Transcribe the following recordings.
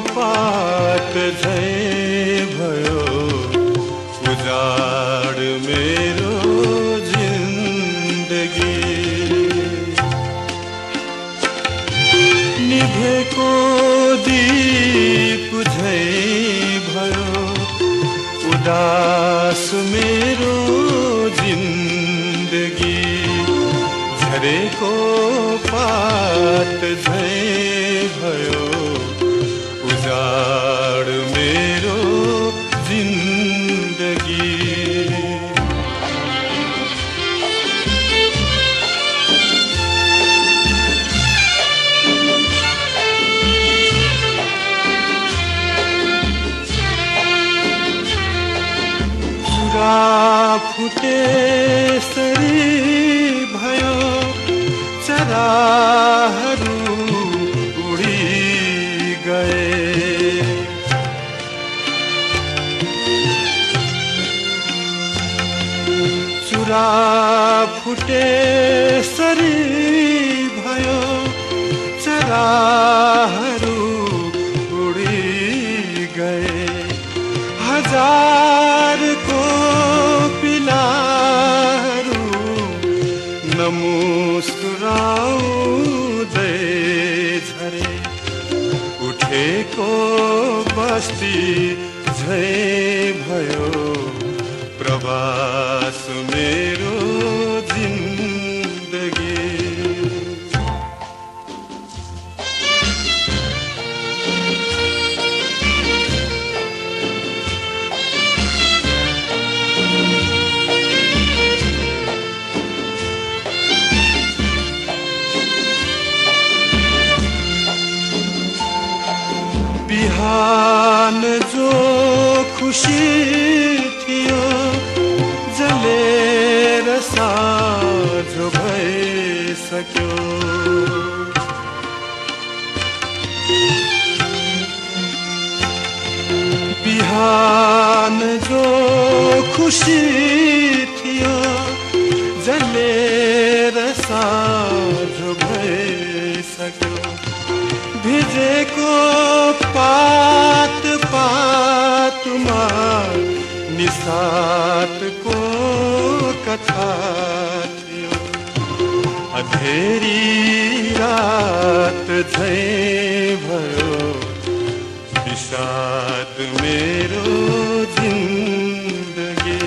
पात झै भयो। उजाड मेरो जिन्दगी। निभेको दीप झरेको पात झै भयो। उजाड मेरो जिन्दगी चुरा फुटे सरी भयो उडी गए। चुरा फुटे सरी भयो चराहरू उडी गए। हजारको नमुस्कुराउँदै झरे। उठेको बस्ती झै भयो। प्रवास मेरो बिहान जो खुसी थियो जलेर साँझ भइसक्यो। बिहान जो खुसी थियो जलेर साँझ भइसक्यो। भिजेको अधेरी रात झै भयो विषाद मेरो जिन्दगी।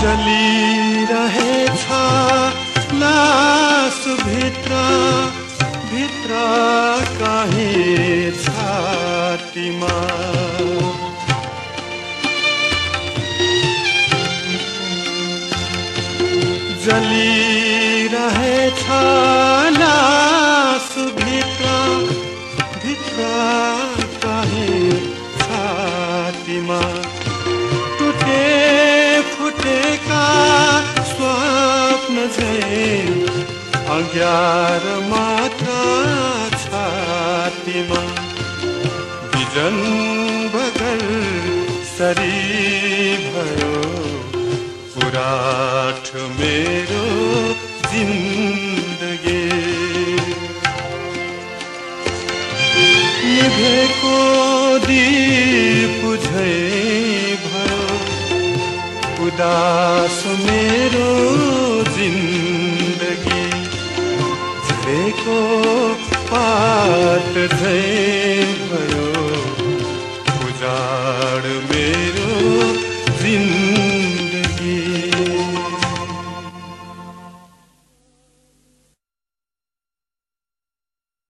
चलिरहेछ कहीँ छातीमा। जलिरहेछ भित्र छातीमा। टुटे फुटेका स्वप्न झै बिजन बगल सरी भयो पुराठ मेरो जिन्दगी। निभेको दीप झै भयो उदास मेरो जिन्दगी। झरेको पात झै